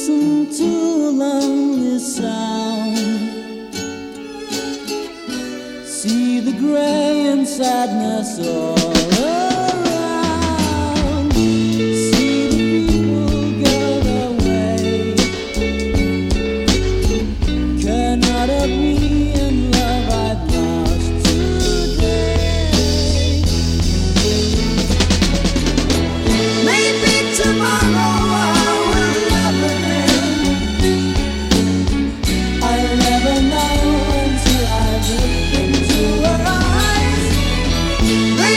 listen to a lonely sound. See the gray and sadness all around.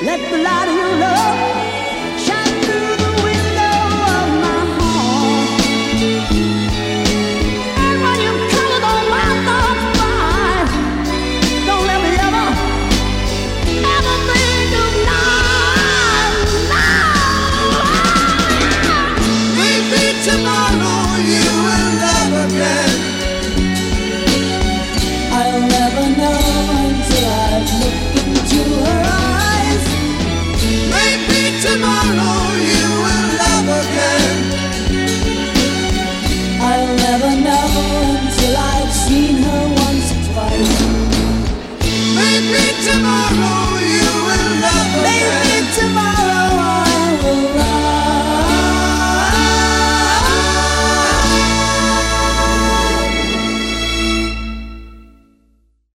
Let the light of your love. Never